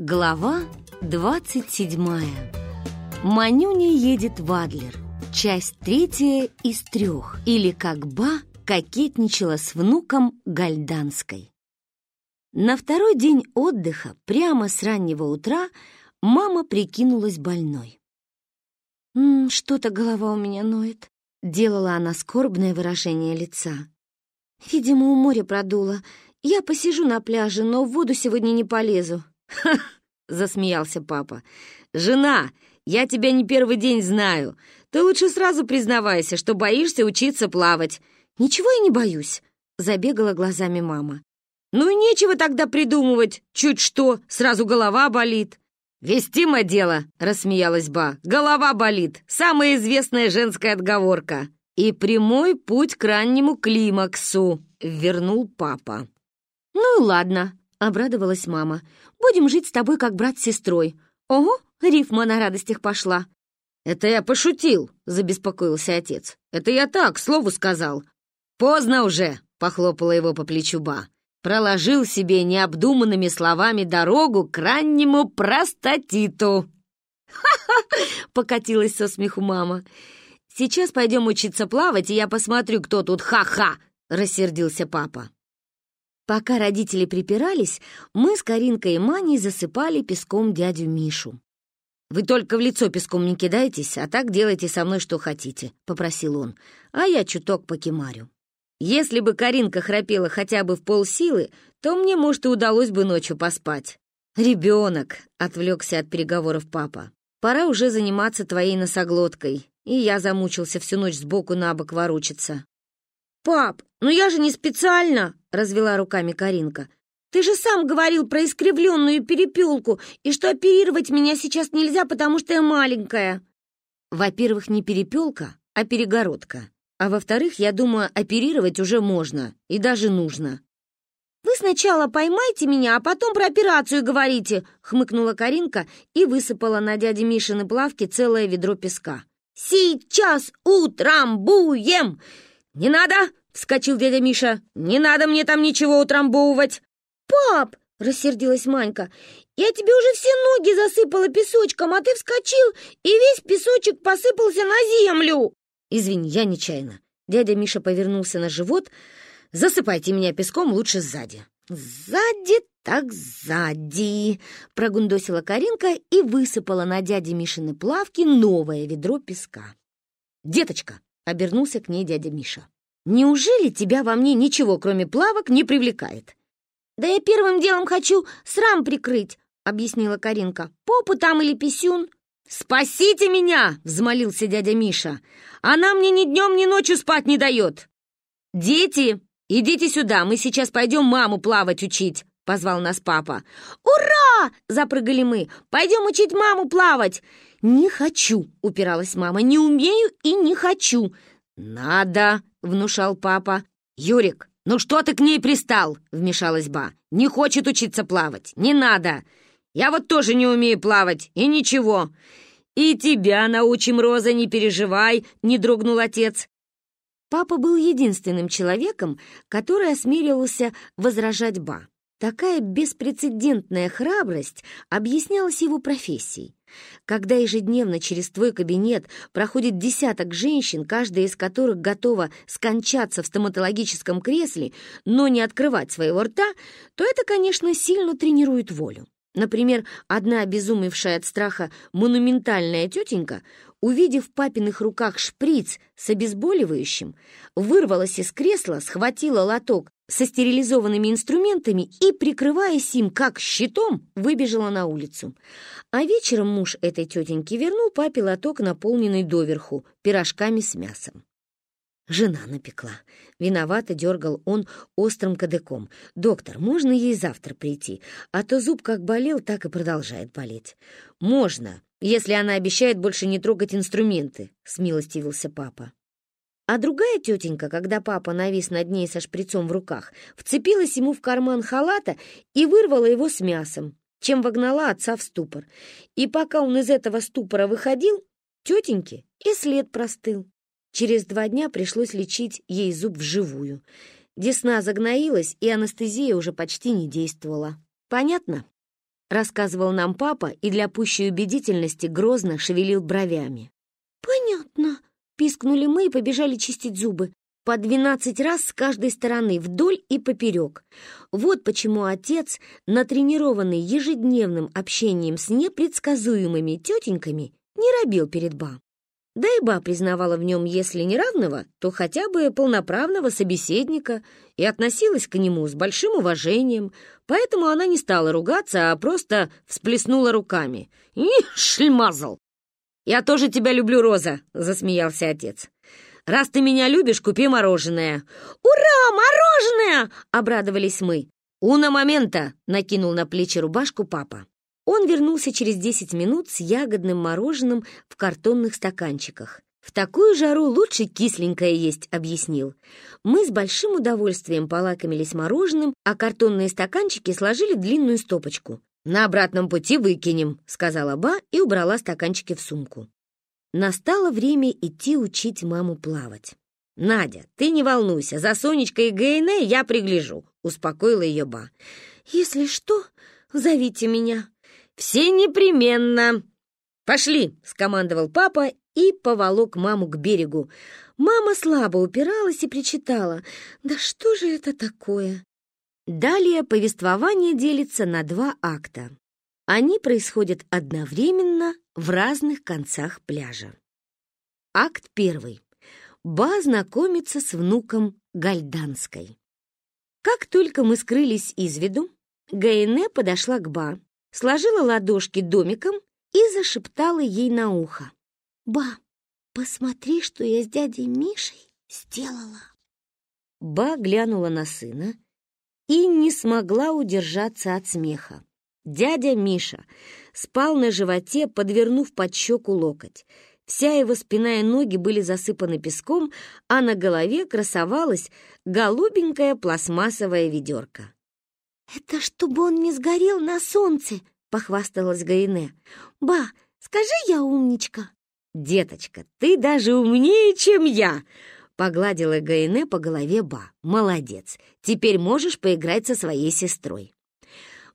Глава 27. Манюня едет в Адлер. Часть третья из трех. Или как Ба кокетничала с внуком Гальданской. На второй день отдыха, прямо с раннего утра, мама прикинулась больной. «Что-то голова у меня ноет», — делала она скорбное выражение лица. «Видимо, у моря продуло. Я посижу на пляже, но в воду сегодня не полезу. «Ха!» — засмеялся папа. «Жена, я тебя не первый день знаю. Ты лучше сразу признавайся, что боишься учиться плавать». «Ничего я не боюсь», — забегала глазами мама. «Ну и нечего тогда придумывать. Чуть что, сразу голова болит». «Вестимо дело», — рассмеялась Ба. «Голова болит. Самая известная женская отговорка». «И прямой путь к раннему климаксу», — вернул папа. «Ну и ладно», — обрадовалась мама. «Будем жить с тобой, как брат с сестрой. Ого, рифма на радостях пошла». «Это я пошутил», — забеспокоился отец. «Это я так, слову сказал». «Поздно уже», — похлопала его по плечу Ба. «Проложил себе необдуманными словами дорогу к раннему простатиту». «Ха-ха!» — покатилась со смеху мама. «Сейчас пойдем учиться плавать, и я посмотрю, кто тут ха-ха!» — рассердился папа. Пока родители припирались, мы с Каринкой и Маней засыпали песком дядю Мишу. «Вы только в лицо песком не кидайтесь, а так делайте со мной что хотите», — попросил он, а я чуток покемарю. Если бы Каринка храпела хотя бы в полсилы, то мне, может, и удалось бы ночью поспать. «Ребенок», — отвлекся от переговоров папа, — «пора уже заниматься твоей носоглоткой». И я замучился всю ночь сбоку на бок ворочаться. «Пап, ну я же не специально!» — развела руками Каринка. «Ты же сам говорил про искривленную перепелку и что оперировать меня сейчас нельзя, потому что я маленькая». «Во-первых, не перепелка, а перегородка. А во-вторых, я думаю, оперировать уже можно и даже нужно». «Вы сначала поймайте меня, а потом про операцию говорите», — хмыкнула Каринка и высыпала на дяде Мишины плавки целое ведро песка. «Сейчас утрамбуем!» «Не надо!» — вскочил дядя Миша. «Не надо мне там ничего утрамбовывать!» «Пап!» — рассердилась Манька. «Я тебе уже все ноги засыпала песочком, а ты вскочил, и весь песочек посыпался на землю!» «Извини, я нечаянно». Дядя Миша повернулся на живот. «Засыпайте меня песком лучше сзади». «Сзади так сзади!» — прогундосила Каринка и высыпала на дяде Мишины плавки новое ведро песка. «Деточка!» — обернулся к ней дядя Миша. Неужели тебя во мне ничего, кроме плавок, не привлекает?» «Да я первым делом хочу срам прикрыть», — объяснила Каринка. «Попу там или писюн?» «Спасите меня!» — взмолился дядя Миша. «Она мне ни днем, ни ночью спать не дает!» «Дети, идите сюда, мы сейчас пойдем маму плавать учить!» — позвал нас папа. «Ура!» — запрыгали мы. «Пойдем учить маму плавать!» «Не хочу!» — упиралась мама. «Не умею и не хочу!» «Надо!» — внушал папа. «Юрик, ну что ты к ней пристал?» — вмешалась Ба. «Не хочет учиться плавать. Не надо. Я вот тоже не умею плавать, и ничего». «И тебя научим, Роза, не переживай», — не дрогнул отец. Папа был единственным человеком, который осмелился возражать Ба. Такая беспрецедентная храбрость объяснялась его профессией. Когда ежедневно через твой кабинет проходит десяток женщин, каждая из которых готова скончаться в стоматологическом кресле, но не открывать своего рта, то это, конечно, сильно тренирует волю. Например, одна обезумевшая от страха монументальная тетенька, увидев в папиных руках шприц с обезболивающим, вырвалась из кресла, схватила лоток со стерилизованными инструментами и, прикрываясь им как щитом, выбежала на улицу. А вечером муж этой тетеньки вернул папе лоток, наполненный доверху, пирожками с мясом. Жена напекла. Виновато дергал он острым кадыком. «Доктор, можно ей завтра прийти? А то зуб как болел, так и продолжает болеть». «Можно, если она обещает больше не трогать инструменты», — смилостивился папа. А другая тетенька, когда папа навис над ней со шприцом в руках, вцепилась ему в карман халата и вырвала его с мясом, чем вогнала отца в ступор. И пока он из этого ступора выходил, тетеньке и след простыл. Через два дня пришлось лечить ей зуб вживую. Десна загноилась, и анестезия уже почти не действовала. Понятно? — рассказывал нам папа и для пущей убедительности грозно шевелил бровями. «Понятно», — пискнули мы и побежали чистить зубы. По двенадцать раз с каждой стороны, вдоль и поперек. Вот почему отец, натренированный ежедневным общением с непредсказуемыми тетеньками, не робил перед Ба. Да и Ба признавала в нем, если не равного, то хотя бы полноправного собеседника и относилась к нему с большим уважением, поэтому она не стала ругаться, а просто всплеснула руками. «И шльмазал!» «Я тоже тебя люблю, Роза!» — засмеялся отец. «Раз ты меня любишь, купи мороженое!» «Ура, мороженое!» — обрадовались мы. «Уна момента!» — накинул на плечи рубашку папа. Он вернулся через 10 минут с ягодным мороженым в картонных стаканчиках. «В такую жару лучше кисленькое есть», — объяснил. Мы с большим удовольствием полакомились мороженым, а картонные стаканчики сложили длинную стопочку. «На обратном пути выкинем», — сказала Ба и убрала стаканчики в сумку. Настало время идти учить маму плавать. «Надя, ты не волнуйся, за Сонечкой и Гейне я пригляжу», — успокоила ее Ба. «Если что, зовите меня», «Все непременно!» «Пошли!» — скомандовал папа и поволок маму к берегу. Мама слабо упиралась и причитала. «Да что же это такое?» Далее повествование делится на два акта. Они происходят одновременно в разных концах пляжа. Акт первый. Ба знакомится с внуком Гальданской. Как только мы скрылись из виду, Гайне подошла к Ба, сложила ладошки домиком и зашептала ей на ухо. «Ба, посмотри, что я с дядей Мишей сделала!» Ба глянула на сына и не смогла удержаться от смеха. Дядя Миша спал на животе, подвернув под щеку локоть. Вся его спина и ноги были засыпаны песком, а на голове красовалась голубенькая пластмассовая ведерко. «Это чтобы он не сгорел на солнце», — похвасталась Гаине. «Ба, скажи я умничка». «Деточка, ты даже умнее, чем я!» Погладила Гаине по голове Ба. «Молодец! Теперь можешь поиграть со своей сестрой».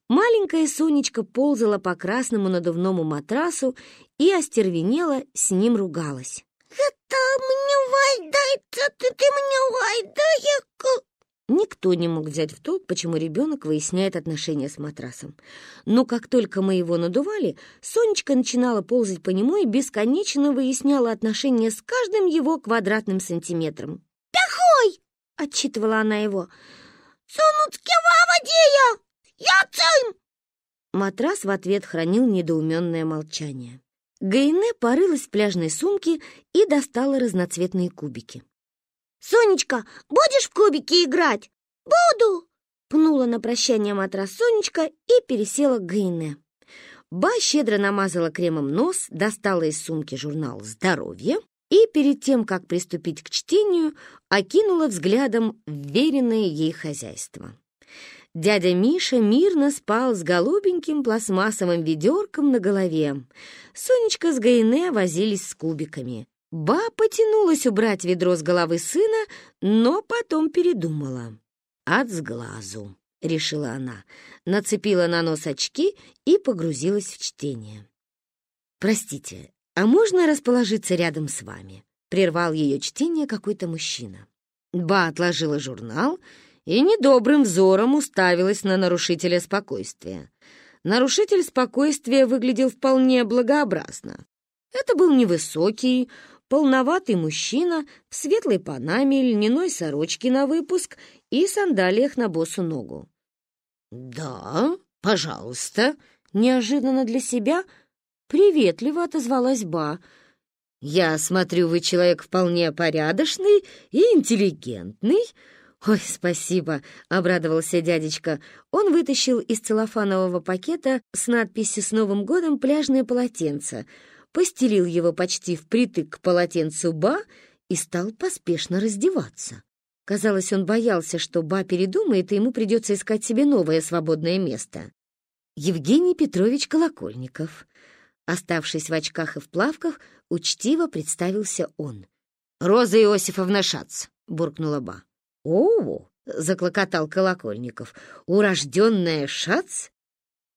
Маленькая Сонечка ползала по красному надувному матрасу и остервенела, с ним ругалась. «Это мне вайдается, ты, ты мне вайдаек!» Никто не мог взять в толк, почему ребенок выясняет отношения с матрасом. Но как только мы его надували, Сонечка начинала ползать по нему и бесконечно выясняла отношения с каждым его квадратным сантиметром. «Пяхой!» — отчитывала она его. «Сонуцкива водея! Я цим!» Матрас в ответ хранил недоуменное молчание. Гайне порылась в пляжной сумке и достала разноцветные кубики. «Сонечка, будешь в кубики играть?» «Буду!» Пнула на прощание матрас Сонечка и пересела к Гейне. Ба щедро намазала кремом нос, достала из сумки журнал «Здоровье» и перед тем, как приступить к чтению, окинула взглядом вверенное ей хозяйство. Дядя Миша мирно спал с голубеньким пластмассовым ведерком на голове. Сонечка с Гайне возились с кубиками. Ба потянулась убрать ведро с головы сына, но потом передумала. «От сглазу», — решила она, нацепила на нос очки и погрузилась в чтение. «Простите, а можно расположиться рядом с вами?» — прервал ее чтение какой-то мужчина. Ба отложила журнал и недобрым взором уставилась на нарушителя спокойствия. Нарушитель спокойствия выглядел вполне благообразно. Это был невысокий, полноватый мужчина в светлой панаме, льняной сорочке на выпуск и сандалиях на босу ногу. «Да, пожалуйста», — неожиданно для себя приветливо отозвалась Ба. «Я смотрю, вы человек вполне порядочный и интеллигентный». «Ой, спасибо», — обрадовался дядечка. Он вытащил из целлофанового пакета с надписью «С Новым годом» пляжное полотенце — постелил его почти впритык к полотенцу Ба и стал поспешно раздеваться. Казалось, он боялся, что Ба передумает, и ему придется искать себе новое свободное место. Евгений Петрович Колокольников. Оставшись в очках и в плавках, учтиво представился он. «Роза Иосифовна Шац», — буркнула Ба. «О, — заклокотал Колокольников, — урожденная Шац?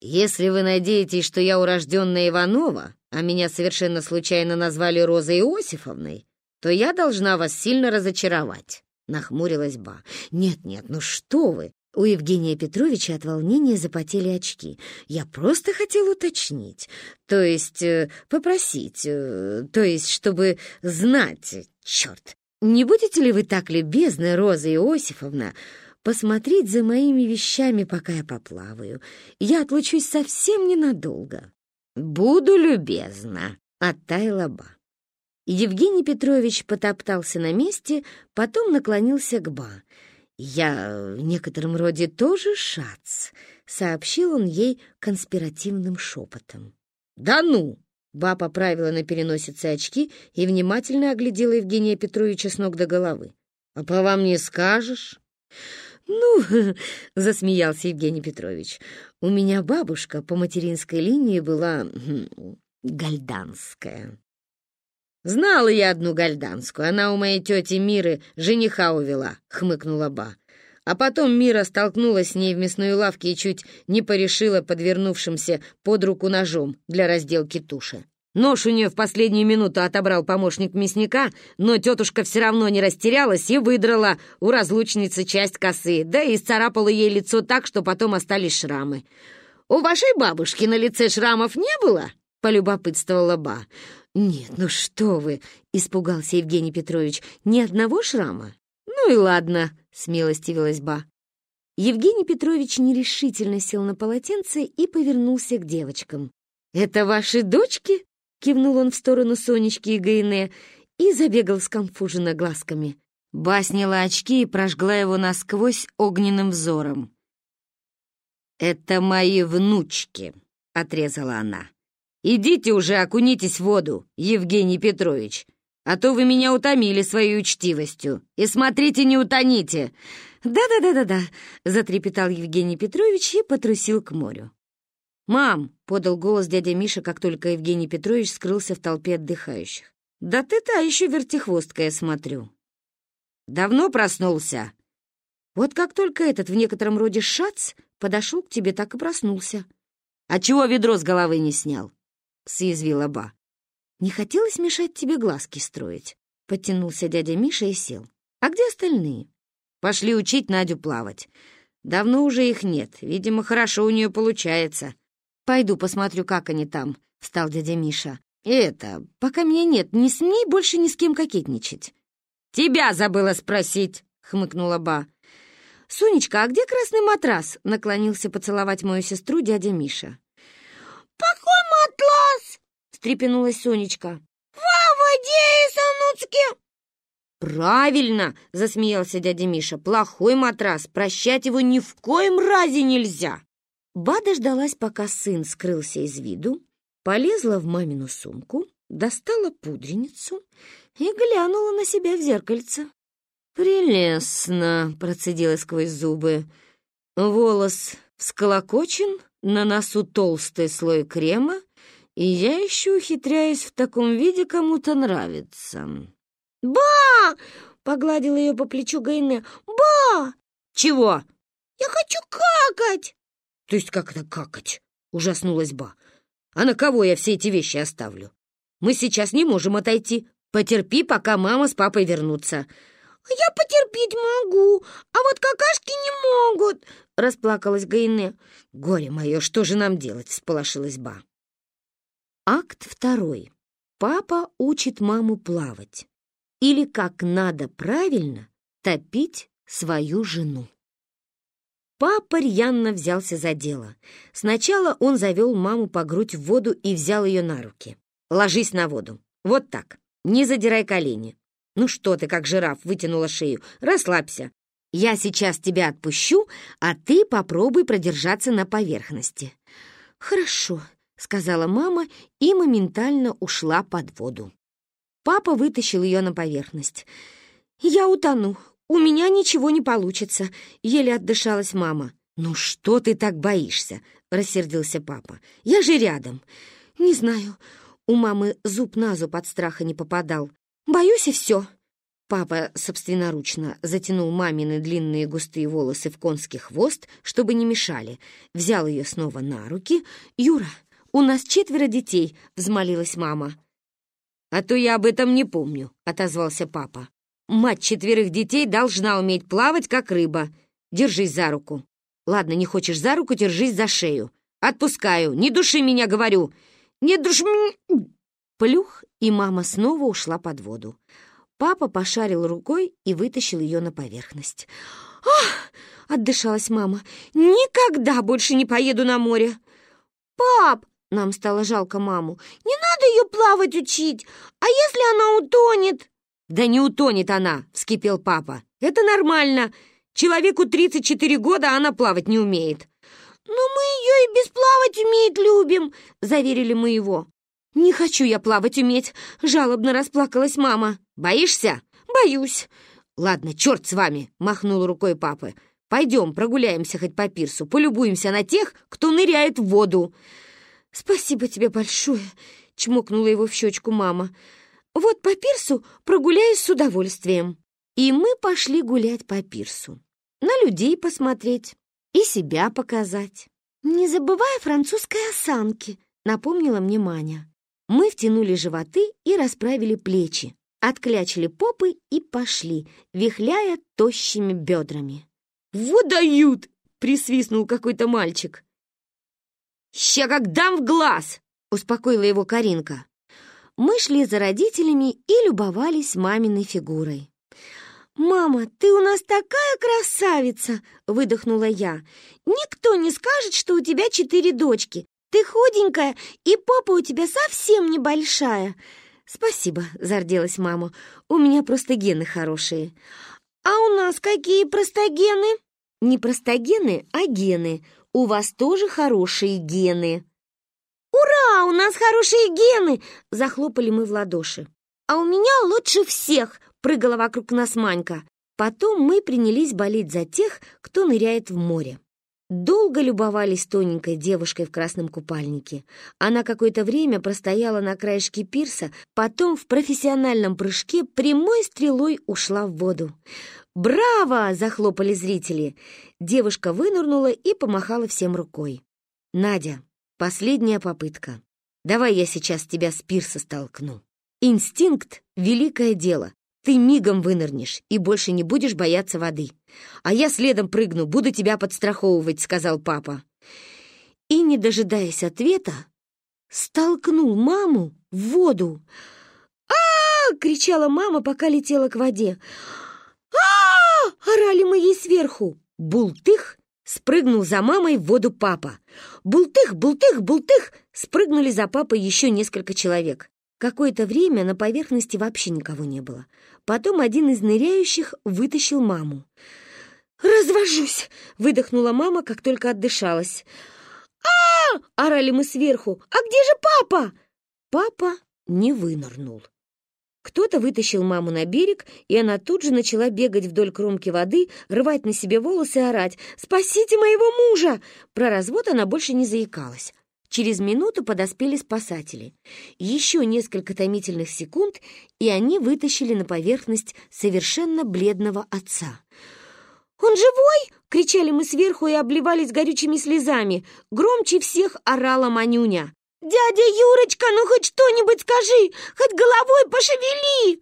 Если вы надеетесь, что я урожденная Иванова, а меня совершенно случайно назвали Розой Иосифовной, то я должна вас сильно разочаровать», — нахмурилась Ба. «Нет-нет, ну что вы!» У Евгения Петровича от волнения запотели очки. «Я просто хотел уточнить, то есть э, попросить, э, то есть чтобы знать, черт, не будете ли вы так любезны, Роза Иосифовна, посмотреть за моими вещами, пока я поплаваю? Я отлучусь совсем ненадолго». «Буду любезна», — оттаяла Ба. Евгений Петрович потоптался на месте, потом наклонился к Ба. «Я в некотором роде тоже шац», — сообщил он ей конспиративным шепотом. «Да ну!» — Ба поправила на переносице очки и внимательно оглядела Евгения Петровича с ног до головы. «А по вам не скажешь?» «Ну, — засмеялся Евгений Петрович, — у меня бабушка по материнской линии была хм, гальданская». «Знала я одну гальданскую, она у моей тети Миры жениха увела», — хмыкнула Ба. А потом Мира столкнулась с ней в мясной лавке и чуть не порешила подвернувшимся под руку ножом для разделки туши. Нож у нее в последнюю минуту отобрал помощник мясника, но тетушка все равно не растерялась и выдрала у разлучницы часть косы, да и исцарапала ей лицо так, что потом остались шрамы. «У вашей бабушки на лице шрамов не было?» — полюбопытствовала Ба. «Нет, ну что вы!» — испугался Евгений Петрович. «Ни одного шрама?» «Ну и ладно», — смилостивилась Ба. Евгений Петрович нерешительно сел на полотенце и повернулся к девочкам. «Это ваши дочки?» Кивнул он в сторону Сонечки и Гайне и забегал скомфуженно глазками. Ба сняла очки и прожгла его насквозь огненным взором. «Это мои внучки», — отрезала она. «Идите уже окунитесь в воду, Евгений Петрович, а то вы меня утомили своей учтивостью. И смотрите, не утоните!» «Да-да-да-да-да», — затрепетал Евгений Петрович и потрусил к морю. «Мам!» — подал голос дядя Миша, как только Евгений Петрович скрылся в толпе отдыхающих. «Да ты та еще вертихвостка, я смотрю». «Давно проснулся?» «Вот как только этот в некотором роде шац подошел к тебе, так и проснулся». «А чего ведро с головы не снял?» — съязвила Ба. «Не хотелось мешать тебе глазки строить», — подтянулся дядя Миша и сел. «А где остальные?» «Пошли учить Надю плавать. Давно уже их нет. Видимо, хорошо у нее получается». «Пойду посмотрю, как они там», — встал дядя Миша. «Это, пока меня нет, не смей больше ни с кем кокетничать». «Тебя забыла спросить», — хмыкнула Ба. «Сонечка, а где красный матрас?» — наклонился поцеловать мою сестру дядя Миша. «Какой матрас?» — встрепенулась Сонечка. «В воде, Сануцке!» «Правильно!» — засмеялся дядя Миша. «Плохой матрас, прощать его ни в коем разе нельзя!» Ба дождалась, пока сын скрылся из виду, полезла в мамину сумку, достала пудреницу и глянула на себя в зеркальце. «Прелестно!» — процедила сквозь зубы. «Волос всколокочен, на носу толстый слой крема, и я еще ухитряюсь в таком виде кому-то нравиться». «Ба!» — погладила ее по плечу Гайне. «Ба!» «Чего?» «Я хочу какать!» «То есть как это какать?» — ужаснулась Ба. «А на кого я все эти вещи оставлю? Мы сейчас не можем отойти. Потерпи, пока мама с папой вернутся». «Я потерпеть могу, а вот какашки не могут», — расплакалась Гайне. «Горе мое, что же нам делать?» — всполошилась Ба. Акт второй. Папа учит маму плавать. Или как надо правильно топить свою жену. Папа рьяно взялся за дело. Сначала он завел маму по грудь в воду и взял ее на руки. «Ложись на воду. Вот так. Не задирай колени. Ну что ты, как жираф, вытянула шею. Расслабься. Я сейчас тебя отпущу, а ты попробуй продержаться на поверхности». «Хорошо», — сказала мама и моментально ушла под воду. Папа вытащил ее на поверхность. «Я утону. «У меня ничего не получится», — еле отдышалась мама. «Ну что ты так боишься?» — рассердился папа. «Я же рядом». «Не знаю». У мамы зуб на зуб от страха не попадал. «Боюсь и все». Папа собственноручно затянул мамины длинные густые волосы в конский хвост, чтобы не мешали, взял ее снова на руки. «Юра, у нас четверо детей», — взмолилась мама. «А то я об этом не помню», — отозвался папа. «Мать четверых детей должна уметь плавать, как рыба. Держись за руку. Ладно, не хочешь за руку, держись за шею. Отпускаю. Не души меня, говорю. Не души... Плюх, и мама снова ушла под воду. Папа пошарил рукой и вытащил ее на поверхность. «Ах!» — отдышалась мама. «Никогда больше не поеду на море!» «Пап!» — нам стало жалко маму. «Не надо ее плавать учить! А если она утонет?» «Да не утонет она!» — вскипел папа. «Это нормально! Человеку 34 года, а она плавать не умеет!» «Но мы ее и без плавать уметь любим!» — заверили мы его. «Не хочу я плавать уметь!» — жалобно расплакалась мама. «Боишься?» «Боюсь!» «Ладно, черт с вами!» — махнул рукой папа. «Пойдем прогуляемся хоть по пирсу, полюбуемся на тех, кто ныряет в воду!» «Спасибо тебе большое!» — чмокнула его в щечку мама. «Вот по пирсу прогуляюсь с удовольствием!» И мы пошли гулять по пирсу. На людей посмотреть и себя показать. «Не забывая французской осанки», — напомнила мне Маня. Мы втянули животы и расправили плечи, отклячили попы и пошли, вихляя тощими бедрами. «Вот дают!» — присвистнул какой-то мальчик. «Ща как дам в глаз!» — успокоила его Каринка. Мы шли за родителями и любовались маминой фигурой. «Мама, ты у нас такая красавица!» — выдохнула я. «Никто не скажет, что у тебя четыре дочки. Ты худенькая, и попа у тебя совсем небольшая». «Спасибо», — зарделась мама. «У меня просто гены хорошие». «А у нас какие простогены?» «Не простогены, а гены. У вас тоже хорошие гены». «Ура! У нас хорошие гены!» — захлопали мы в ладоши. «А у меня лучше всех!» — прыгала вокруг нас Манька. Потом мы принялись болеть за тех, кто ныряет в море. Долго любовались тоненькой девушкой в красном купальнике. Она какое-то время простояла на краешке пирса, потом в профессиональном прыжке прямой стрелой ушла в воду. «Браво!» — захлопали зрители. Девушка вынырнула и помахала всем рукой. «Надя, последняя попытка. Давай я сейчас тебя с пирса столкну. Инстинкт — великое дело. Ты мигом вынырнешь и больше не будешь бояться воды. А я следом прыгну, буду тебя подстраховывать», — сказал папа. И, не дожидаясь ответа, столкнул маму в воду. а, кричала мама, пока летела к воде. а, орали мы ей сверху. Бултых! Спрыгнул за мамой в воду папа. Бултых, бултых, бултых! Спрыгнули за папой еще несколько человек. Какое-то время на поверхности вообще никого не было. Потом один из ныряющих вытащил маму. «Развожусь!» — выдохнула мама, как только отдышалась. а, орали мы сверху. «А где же папа?» Папа не вынырнул. Кто-то вытащил маму на берег, и она тут же начала бегать вдоль кромки воды, рвать на себе волосы и орать «Спасите моего мужа!» Про развод она больше не заикалась. Через минуту подоспели спасатели. Еще несколько томительных секунд, и они вытащили на поверхность совершенно бледного отца. «Он живой?» — кричали мы сверху и обливались горючими слезами. Громче всех орала Манюня. «Дядя Юрочка, ну хоть что-нибудь скажи! Хоть головой пошевели!»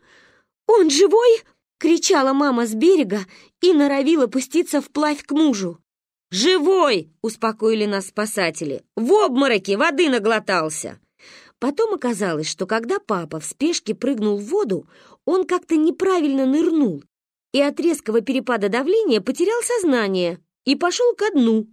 «Он живой?» — кричала мама с берега и норовила пуститься вплавь к мужу. «Живой!» — успокоили нас спасатели. «В обмороке воды наглотался!» Потом оказалось, что когда папа в спешке прыгнул в воду, он как-то неправильно нырнул и от резкого перепада давления потерял сознание и пошел ко дну.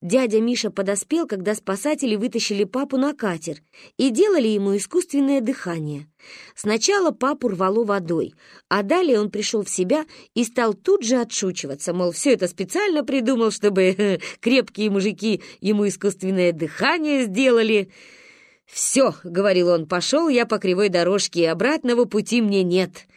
Дядя Миша подоспел, когда спасатели вытащили папу на катер и делали ему искусственное дыхание. Сначала папу рвало водой, а далее он пришел в себя и стал тут же отшучиваться, мол, все это специально придумал, чтобы крепкие мужики ему искусственное дыхание сделали. «Все», — говорил он, — «пошел я по кривой дорожке, обратного пути мне нет».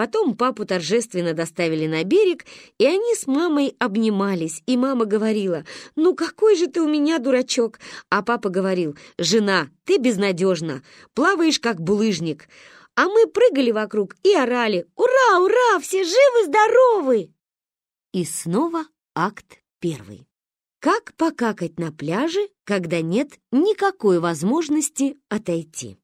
Потом папу торжественно доставили на берег, и они с мамой обнимались, и мама говорила, «Ну какой же ты у меня дурачок!» А папа говорил, «Жена, ты безнадежна, плаваешь как булыжник». а мы прыгали вокруг и орали «Ура, ура, все живы-здоровы!» И снова акт первый. Как покакать на пляже, когда нет никакой возможности отойти?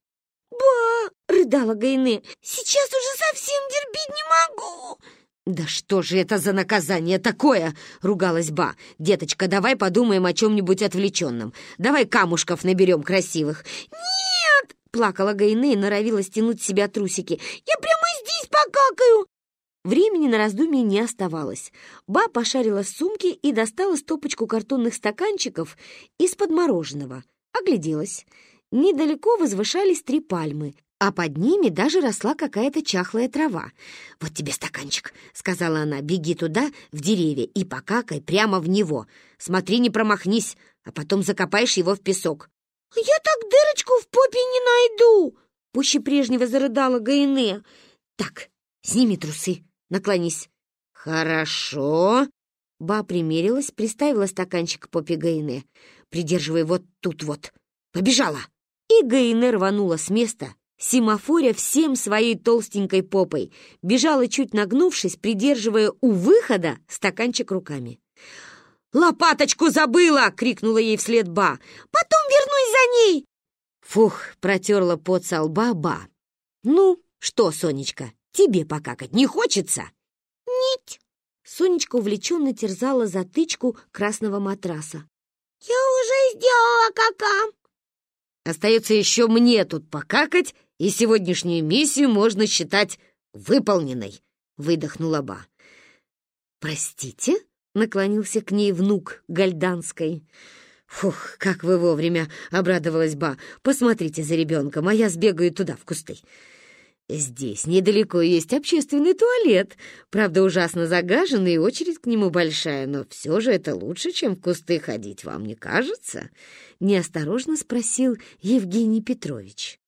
Рыдала Гайне. «Сейчас уже совсем терпеть не могу!» «Да что же это за наказание такое?» — ругалась Ба. «Деточка, давай подумаем о чем-нибудь отвлеченном. Давай камушков наберем красивых». «Нет!» — плакала Гайне и норовила стянуть с себя трусики. «Я прямо здесь покакаю!» Времени на раздумье не оставалось. Ба пошарила в сумке и достала стопочку картонных стаканчиков из-под мороженого. Огляделась. Недалеко возвышались три пальмы, а под ними даже росла какая-то чахлая трава. «Вот тебе стаканчик», — сказала она, — «беги туда, в деревья, и покакай прямо в него. Смотри, не промахнись, а потом закопаешь его в песок». «Я так дырочку в попе не найду!» — пуще прежнего зарыдала Гаине. «Так, сними трусы, наклонись». «Хорошо». Ба примерилась, приставила стаканчик к попе Гаине. «Придерживай вот тут вот. Побежала!» И Гаине рванула с места, Семафоря всем своей толстенькой попой, бежала чуть нагнувшись, придерживая у выхода стаканчик руками. «Лопаточку забыла!» — крикнула ей вслед Ба. «Потом вернусь за ней!» Фух, протерла пот со лба Ба. «Ну, что, Сонечка, тебе покакать не хочется?» «Нет!» Сонечка увлеченно терзала затычку красного матраса. «Я уже сделала кака!» «Остается еще мне тут покакать и сегодняшнюю миссию можно считать выполненной», — выдохнула Ба. «Простите?» — наклонился к ней внук Гальданской. «Фух, как вы вовремя!» — обрадовалась Ба. «Посмотрите за ребенком, а я сбегаю туда, в кусты». «Здесь недалеко есть общественный туалет. Правда, ужасно загаженный, и очередь к нему большая, но все же это лучше, чем в кусты ходить, вам не кажется?» Неосторожно спросил Евгений Петрович.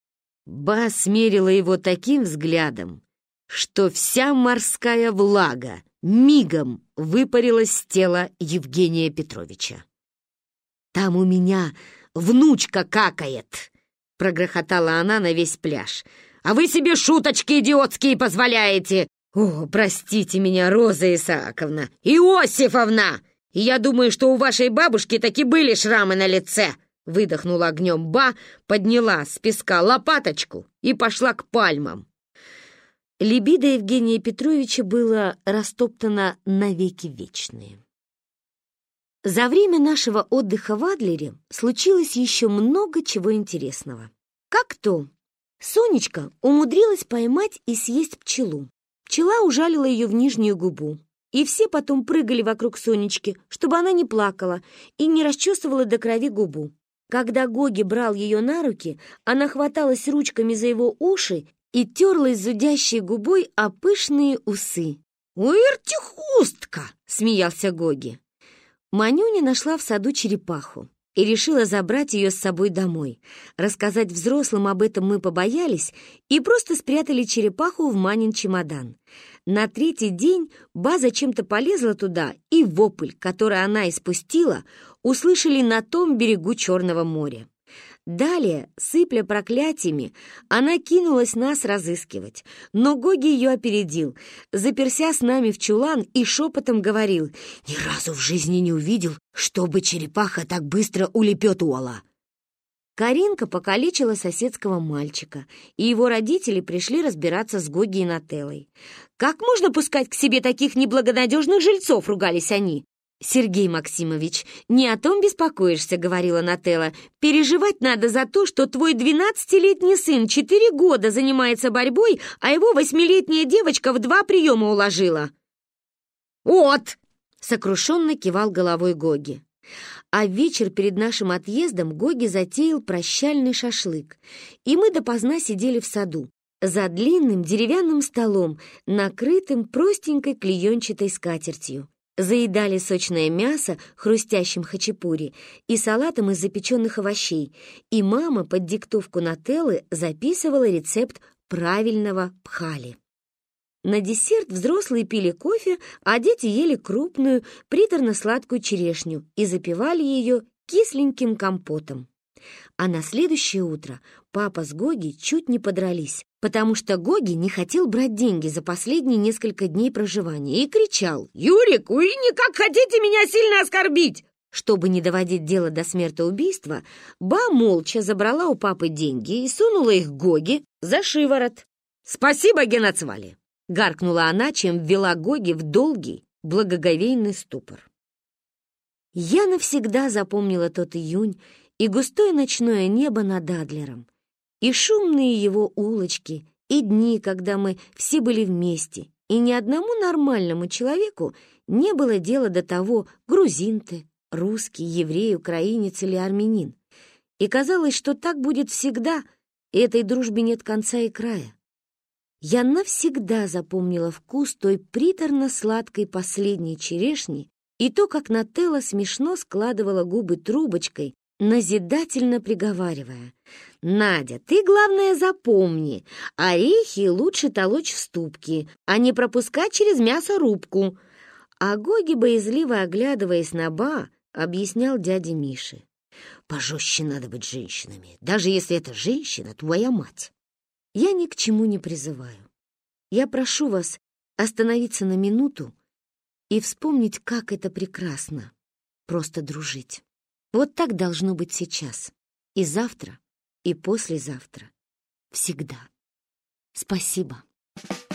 Ба смерила его таким взглядом, что вся морская влага мигом выпарилась с тела Евгения Петровича. «Там у меня внучка какает!» — прогрохотала она на весь пляж. «А вы себе шуточки идиотские позволяете!» «О, простите меня, Роза Исааковна! Иосифовна! Я думаю, что у вашей бабушки таки были шрамы на лице!» Выдохнула огнем Ба, подняла с песка лопаточку и пошла к пальмам. Либидо Евгения Петровича было растоптано навеки вечные. За время нашего отдыха в Адлере случилось еще много чего интересного. Как то, Сонечка умудрилась поймать и съесть пчелу. Пчела ужалила ее в нижнюю губу. И все потом прыгали вокруг Сонечки, чтобы она не плакала и не расчесывала до крови губу. Когда Гоги брал ее на руки, она хваталась ручками за его уши и терлась зудящей губой о пышные усы. «Ой, артихустка!» — смеялся Гоги. Манюня нашла в саду черепаху и решила забрать ее с собой домой. Рассказать взрослым об этом мы побоялись и просто спрятали черепаху в Манин чемодан. На третий день Ба зачем-то полезла туда, и вопль, который она испустила, услышали на том берегу Черного моря. Далее, сыпля проклятиями, она кинулась нас разыскивать, но Гоги ее опередил, заперся с нами в чулан и шепотом говорил, «Ни разу в жизни не увидел, чтобы черепаха так быстро улепетывала». Каринка покалечила соседского мальчика, и его родители пришли разбираться с Гоги и Нателлой. «Как можно пускать к себе таких неблагонадежных жильцов?» — ругались они. «Сергей Максимович, не о том беспокоишься», — говорила Нателла. «Переживать надо за то, что твой двенадцатилетний сын четыре года занимается борьбой, а его восьмилетняя девочка в два приема уложила». «Вот!» — сокрушенно кивал головой Гоги. А вечер перед нашим отъездом Гоги затеял прощальный шашлык, и мы допоздна сидели в саду, за длинным деревянным столом, накрытым простенькой клеенчатой скатертью заедали сочное мясо хрустящим хачапури и салатом из запеченных овощей, и мама под диктовку Нателлы записывала рецепт правильного пхали. На десерт взрослые пили кофе, а дети ели крупную, приторно-сладкую черешню и запивали ее кисленьким компотом. А на следующее утро папа с Гоги чуть не подрались, потому что Гоги не хотел брать деньги за последние несколько дней проживания и кричал «Юрик, вы никак хотите меня сильно оскорбить!» Чтобы не доводить дело до смертоубийства, Ба молча забрала у папы деньги и сунула их Гоги за шиворот. «Спасибо, Геноцвали!» — гаркнула она, чем ввела Гоги в долгий, благоговейный ступор. Я навсегда запомнила тот июнь и густое ночное небо над Адлером, и шумные его улочки, и дни, когда мы все были вместе, и ни одному нормальному человеку не было дела до того, грузин ты, русский, еврей, украинец или армянин. И казалось, что так будет всегда, и этой дружбе нет конца и края. Я навсегда запомнила вкус той приторно-сладкой последней черешни и то, как Нателла смешно складывала губы трубочкой, назидательно приговаривая. «Надя, ты, главное, запомни, орехи лучше толочь в ступке, а не пропускать через мясорубку». А Гоги, боязливо оглядываясь на Ба, объяснял дяде Мише. «Пожестче надо быть женщинами, даже если эта женщина твоя мать». Я ни к чему не призываю. Я прошу вас остановиться на минуту и вспомнить, как это прекрасно — просто дружить. Вот так должно быть сейчас, и завтра, и послезавтра, всегда. Спасибо. Спасибо.